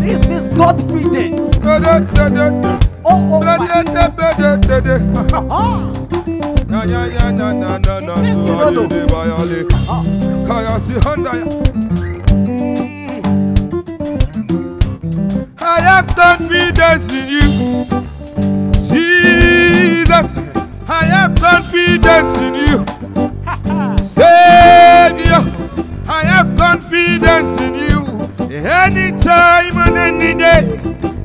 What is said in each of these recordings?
This is God feeding. Oh, oh, oh. Na I have confidence in you, Jesus. I have confidence in you. Anytime and any day,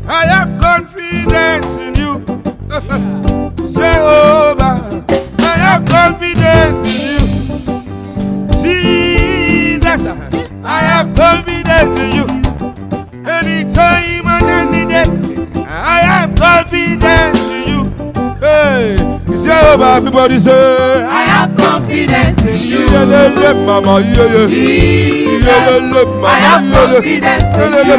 I have confidence in you, Jehovah. I have confidence in you, Jesus. I have confidence in you. Everybody say, I have confidence in you. Mama, iyeye. Jesus. I have confidence in you.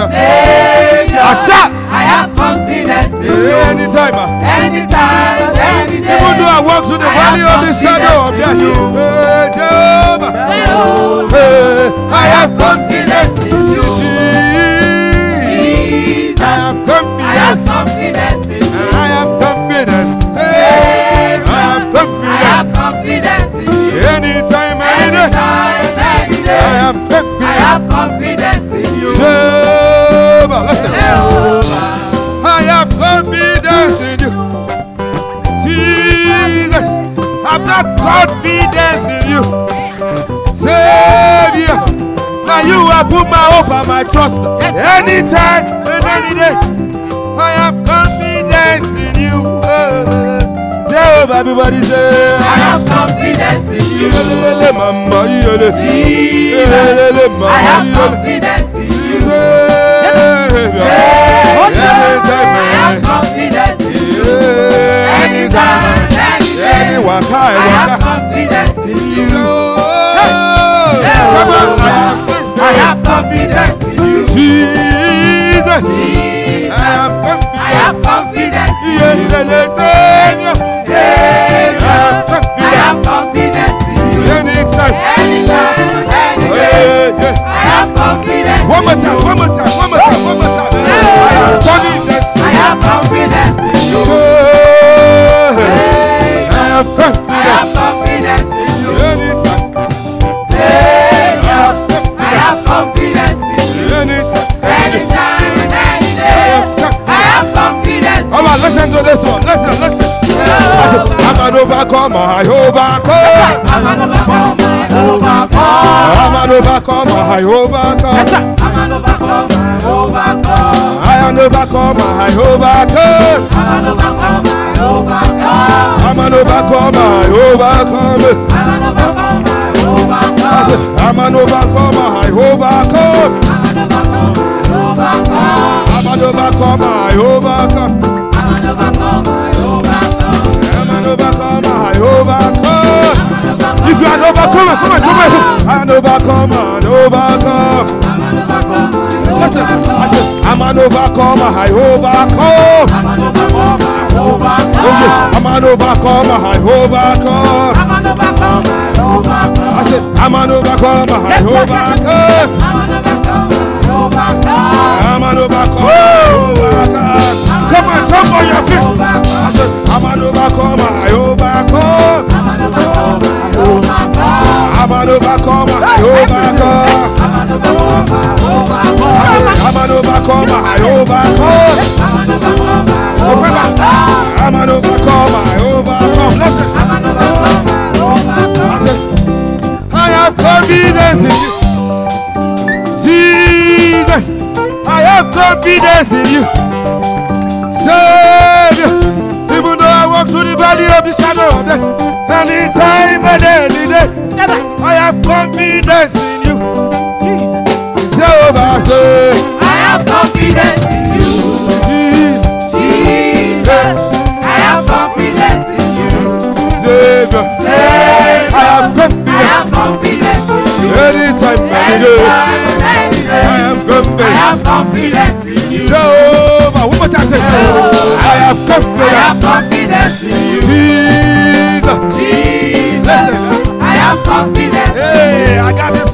Savior. I have confidence in you. Anytime, ah. Anytime, any day. even though I walk through the valley of the shadow of death, in you. Jehovah, Jehovah. I have confidence in you. Jesus, I have I have confidence. confidence I day. have I have confidence in you. Jehovah, listen. Jehovah. I have confidence in you. Jesus, I've got confidence in you. Savior, now you have put my hope and my trust. Anytime and any day, I have confidence in you. Jehovah, everybody say, I have confidence in you. I have confidence in you. I have confidence in you. Anytime, any Any day. waka, I have confidence in you. I have confidence in you. Jesus. I have confidence in you. I overcome. I'm an overcomer, I overcome. I am an overcomer, I overcome. I'm an overcomer, I overcome. I'm an overcomer, I overcome. I'm an overcomer, I overcome. I'm an overcomer, I overcome. I'm an overcomer, I overcome. I'm an overcomer, I overcome. I'm an overcomer, I overcome. I'm an overcomer, I overcome. If you are an overcomer, come on. I'm an overcomer, I overcome. I'm an overcomer, Listen, I said, I'm an overcomer, I overcome. I'm an overcomer, I Oh, overcome. I'm an overcomer, I overcome. I'm an overcomer, I overcome. I said, I'm an overcomer, I overcome. I'm an overcomer, I overcome. I'm an overcomer, I overcome. Come on, jump on your feet. I said, I'm an overcomer, an overcomer, I overcome. I'm an overcomer, I'm I overcome. I'm an overcomer, I overcome. I have confidence in you. Jesus, I have confidence in you.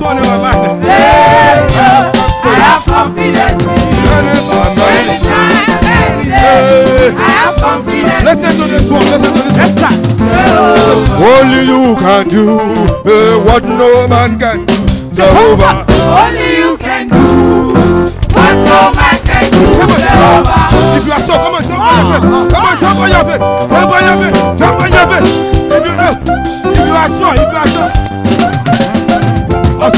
this one in my mind. I have confidence in you. Anytime, I have confidence. Listen to this one. Listen to this. Yes, sir. Only you can do uh, what no man can do. Jehovah. Only you can do what no man can do. Jehovah. If you are sure, come on, jump on your face. Come on, jump on your face. Jump on your face. Jump on your face. Eh, if you are sure, if you are sure.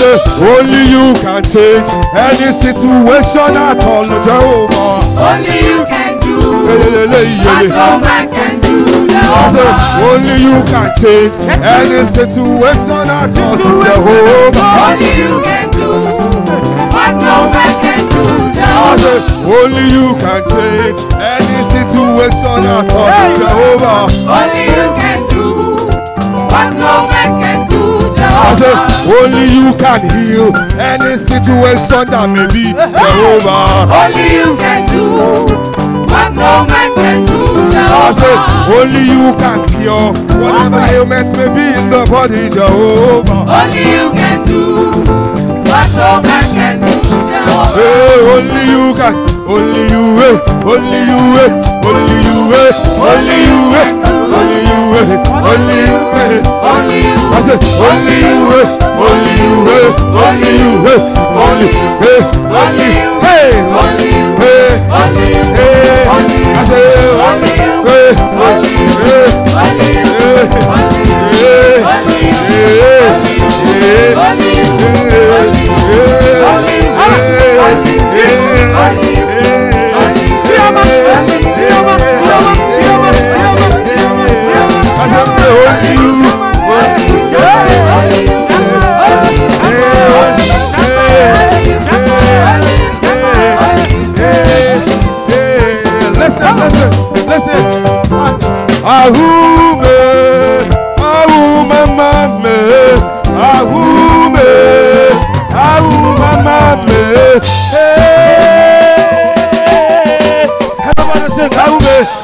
I only you can change any situation at all, Jehovah. Only you can do what no man can do. Jehovah. only you can change any situation at all, Jehovah. Only you can do what no man can do. Jehovah. only you can change any situation at all, Jehovah. Only you can do only you can heal any situation that may be, Jehovah. Only you can do what no man can do. I say, only you can cure whatever ailment may be in the body, Jehovah. Only you can do what no man can do. Jehovah. Hey, only you can, only you, eh, only you, eh, only you, eh, only you, eh, only you, eh, only you, eh. Only you. I say, only you, eh, only you, eh, only you, eh, only, eh, only, hey, Only you. hey, Only you. hey. Only you. I say, Only you. hey, Only Ahume, ahume mame, ahume, ahume mame. Everybody sing ahume.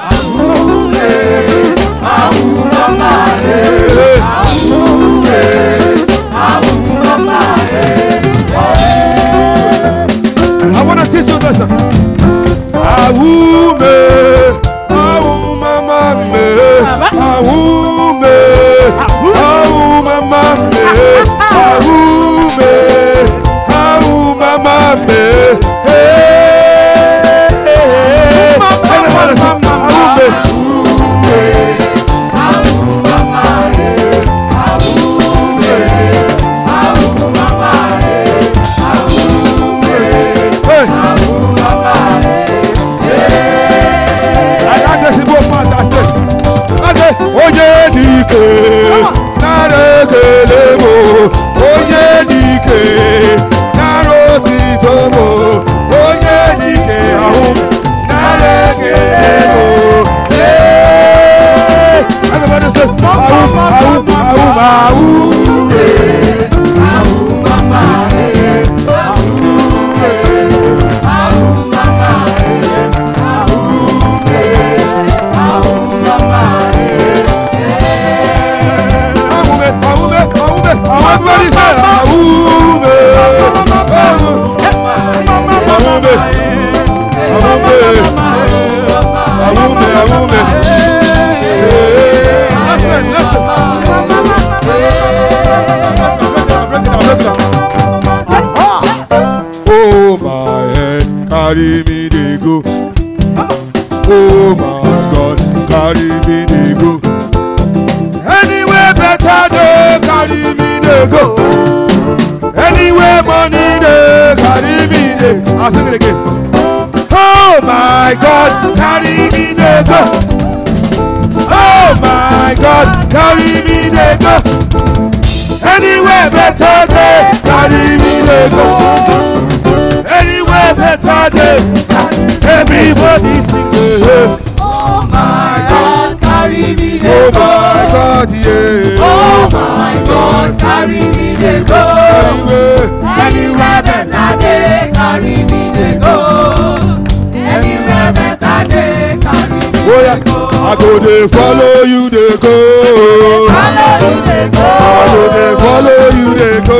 Carry me dey go. Oh my God, carry me dey go. Anywhere better dey carry me dey go. Anywhere money dey carry me dey. I'll sing it again. Oh my God, carry me dey go. Oh my God, carry me dey go. Anywhere better dey carry me dey go. Anywhere better day, everybody sing it. Oh my God, carry me Oh dey go. my God, yeah. Oh my God, carry me dey go. Anywhere, better dey carry me dey go. Anywhere better dey carry me oh yeah, dey go. I go dey follow you dey go. Follow you dey go. I go dey follow you dey go.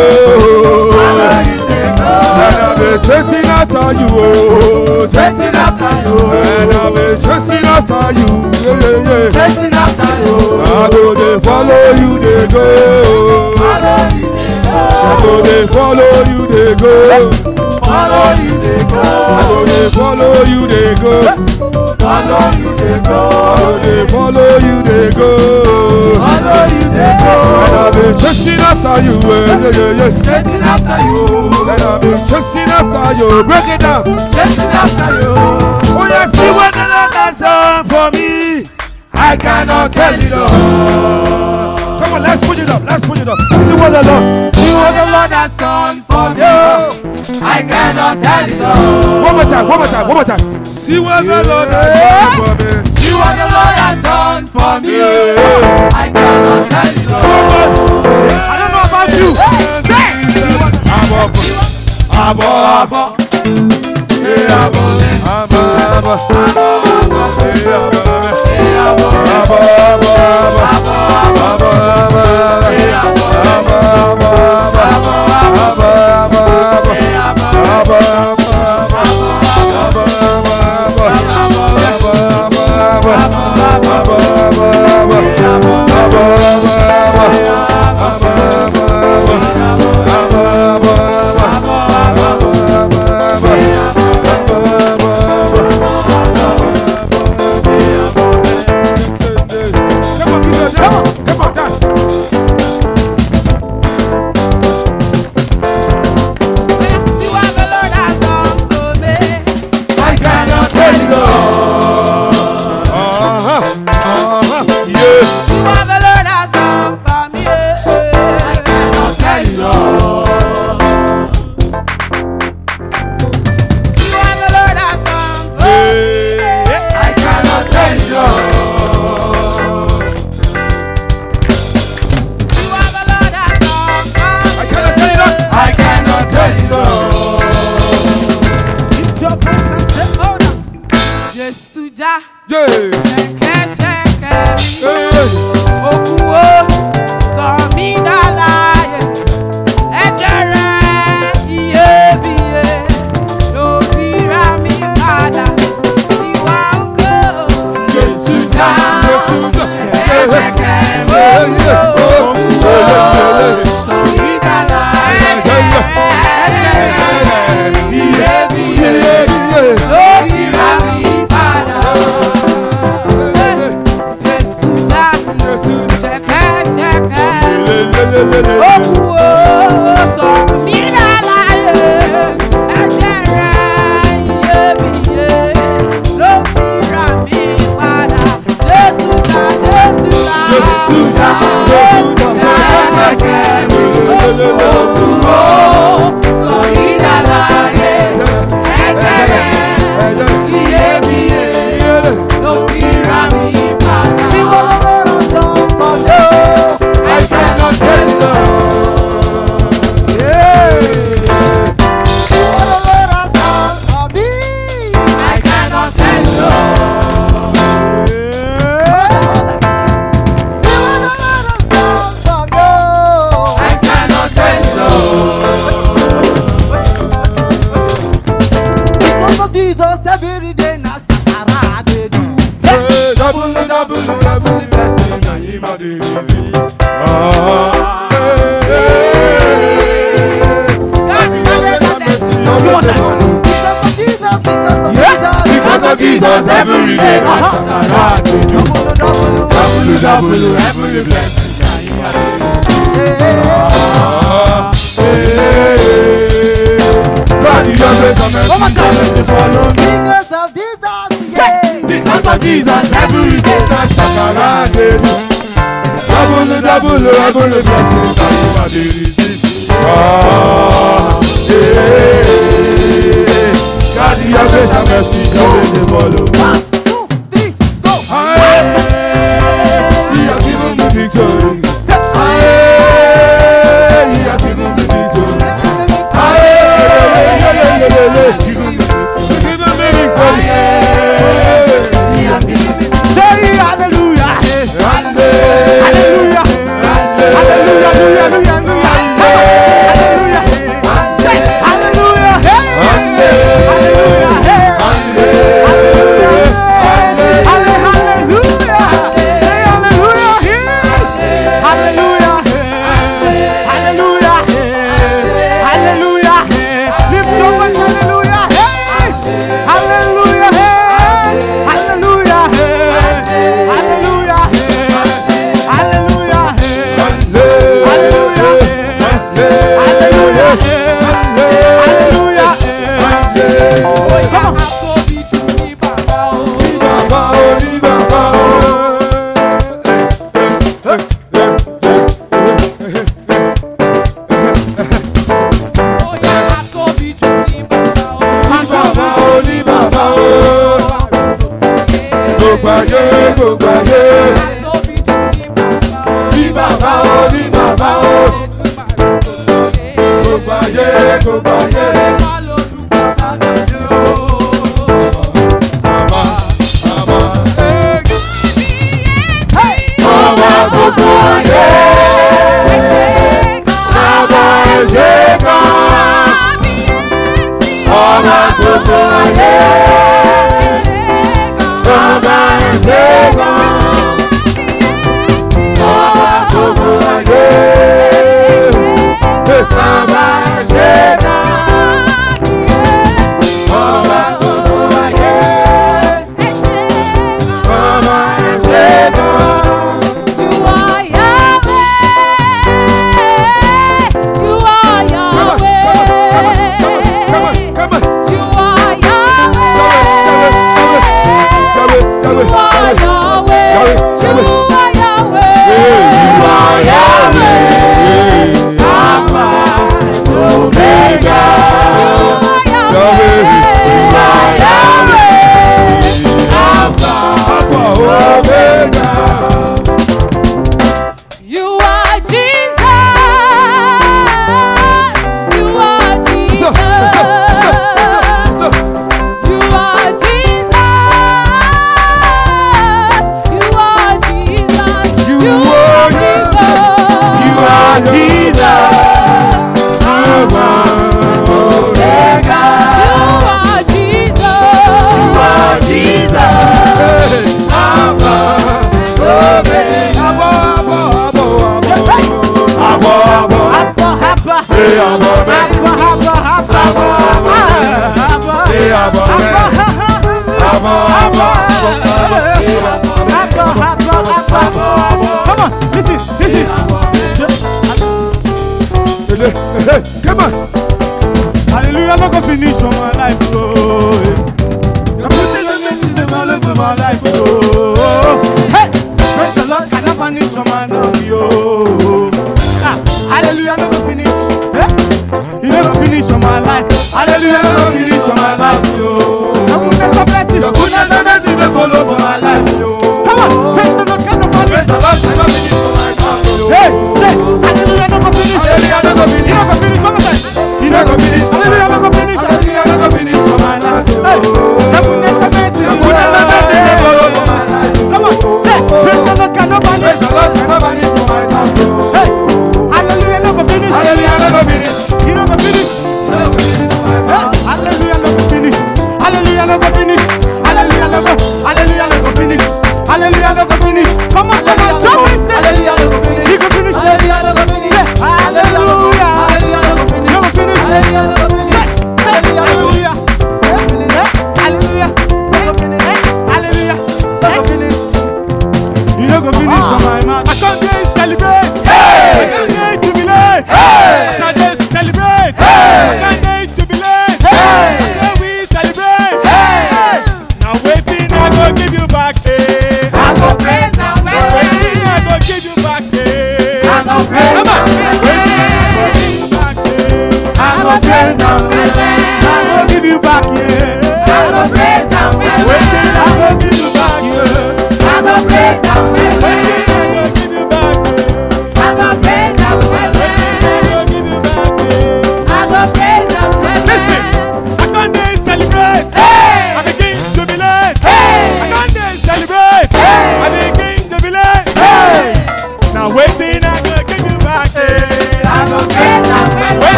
Follow you dey go. After you, oh, Chasing after you. and I've been chasing after you, yeah, yeah, yeah. Chasing after you. I go they follow you, they go. Follow you, they go. I go they follow you, they go. Follow you, they go. I go they follow you, they go. Follow you, they go. I go they follow you, they go. Chasing after you, eh, yeah, yeah, yeah. Chasing after you. And I've been chasing after you. Break it down. Chasing after you. Oh, yeah, what the Lord has done for me. I cannot tell it all. Come on, let's push it up. Let's push it up. See what the Lord. See what the Lord has done for me. I cannot tell it all. One more time, one more time, one more time. See what the Lord has done for me. See what the Lord has done for me. I I'm up. Hey, abo, I'm Double, double, double blessing, and him a the receive. Ah, eh. God, you just raise a mercy, let me follow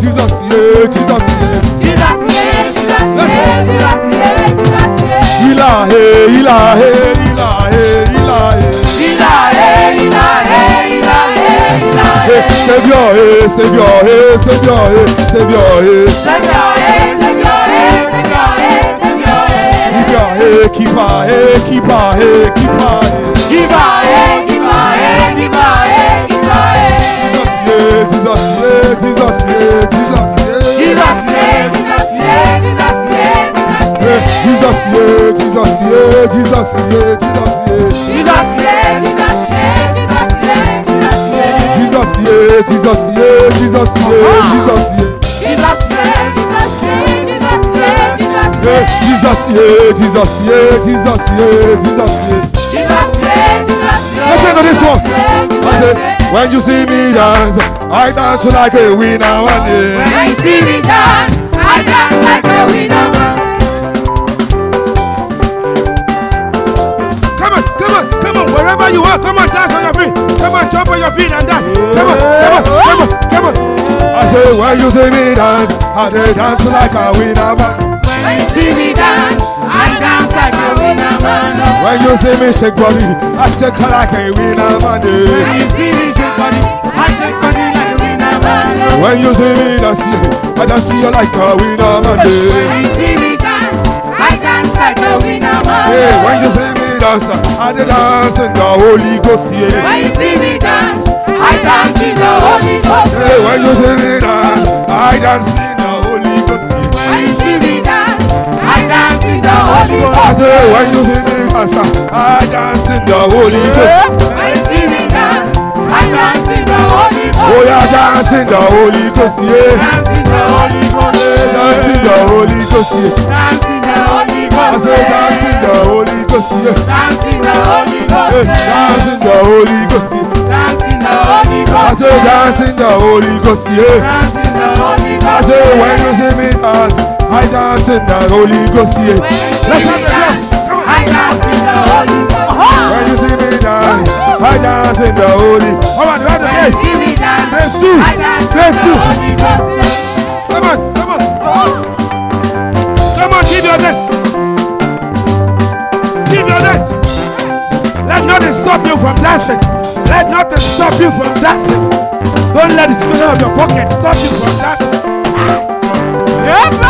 Jesus, yeah, Jesus, yeah. Jesus, yeah, Jesus, yeah, Jesus, yeah, Jesus, yeah. Ilahe, ilahe, ilahe, ilahe. Ilahe, ilahe, ilahe, ilahe. Hey, Savior, hey, Savior, hey, Savior, hey, Savior, hey. Savior, eh, Savior, eh, Savior, eh, Savior, eh. Keeper, hey, keeper, hey, keeper, hey, keeper, hey. Giver, eh, giver, eh, giver, eh, Jesus, yeah, Jesus, yeah, Jesus, yeah, Jesus, yeah. Jesus, eh, Jesus, eh, Jesus, eh, Jesus, eh. Jesus, yeah, Jesus, yeah, Jesus, yeah. Jesus, eh, Jesus, eh, Jesus, eh, Jesus, Jesus, yeah, Jesus, yeah, Jesus, yeah. eh. Jesus, eh, Jesus, eh, Jesus, Hey, eh. Jesus, yeah, Jesus, yeah, Jesus, yeah, Jesus, yeah. Jesus, eh, Jesus, eh, Listen to this one. Jesus, eh, I say, Jesus, when you see me dance, I dance like a winner one day. When you see me dance, I dance like a winner man. Come on, come on, come on, wherever you are, come on, dance on your feet. Come on, jump on your feet and dance. Come on, come on, come on, come on. I say, when you see me dance, I dance like a winner man. When you see me dance When you see me shake body, I shake like a winner man. When you see me shake body, I shake body like a winner man. When you see me dance, I dance you like a winner man. When you see me dance, I dance like a winner man. Hey, when you see me dance, I dance in the Holy Ghost. Yeah. When you see me dance, I dance in the Holy Ghost. Hey, when you see me dance, I dance when you see me dance, I dance in the Holy Ghost. When you see me dance, I dance in the Holy Ghost. Oh yeah, dance in the Holy Ghost, yeah. Dance in the Holy Ghost. Dance in the Holy Ghost, yeah. Dance in the Holy I Ghost. say, dance in the Holy Ghost, yeah. Dance in the Holy Ghost. Dance in the Holy Ghost, yeah. Dance in the Holy I Ghost. say, dance in the Holy Ghost, yeah. Dance in the Holy I say, when you see me dance, I dance in the Holy Ghost, yeah. Let's have the dance. dance, I dance in the Holy Ghost. When you see me dance, I dance in the Holy. Come on, right When you see me dance, Let's do. I dance Let's do. Holy Ghost. Come on, come on. Come on, give your best. Give your best. Let nothing stop you from dancing. Let nothing stop you from dancing. Don't let the situation of your pocket stop you from dancing. Eh,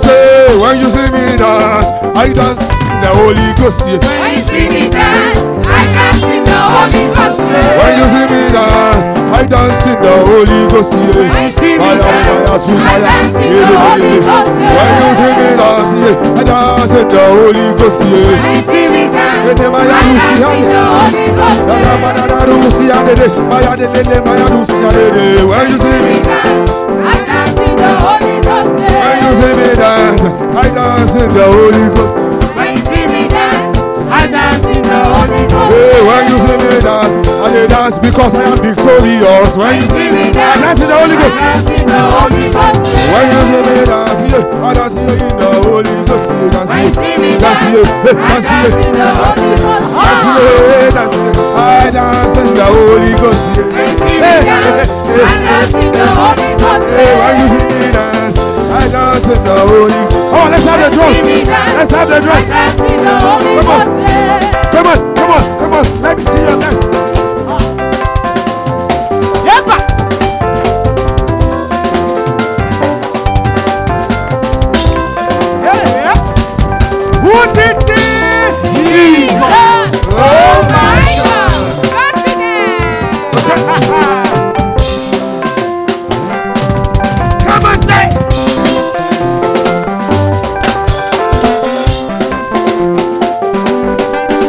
say, when you see me dance, I dance in the Holy Ghost. Yeah. When you see me dance, I dance in the Holy Ghost. When you see me dance, I dance in the Holy Ghost. Yeah. When you see me dance, I dance in the yeah, Holy yeah. Ghost. When you see me dance, yeah, I dance in the Holy Ghost. Yeah. When you see me dance, I dance in the Holy Ghost. Dada bada da rusi ande de, maya de lele, maya lusi ande de. When you see me, dance see me dance, I dance in the Holy Ghost. When you see me dance, I dance in the Holy Ghost. Hey, when you see me dance, I dance because I am victorious. When you see me dance, I dance in the Holy Ghost. in the Holy Ghost. When you see me dance, yeah, I dance in the Holy Ghost. When you see me dance, oh. I dance, in the Holy Ghost. dance, yeah, dance. I dance in the Holy Ghost. When you see me dance, I dance in the Holy Ghost see the holy. Oh, let's have the drum. Let's have the drum. Come on. Come on, come on, come on. Let me see your dance.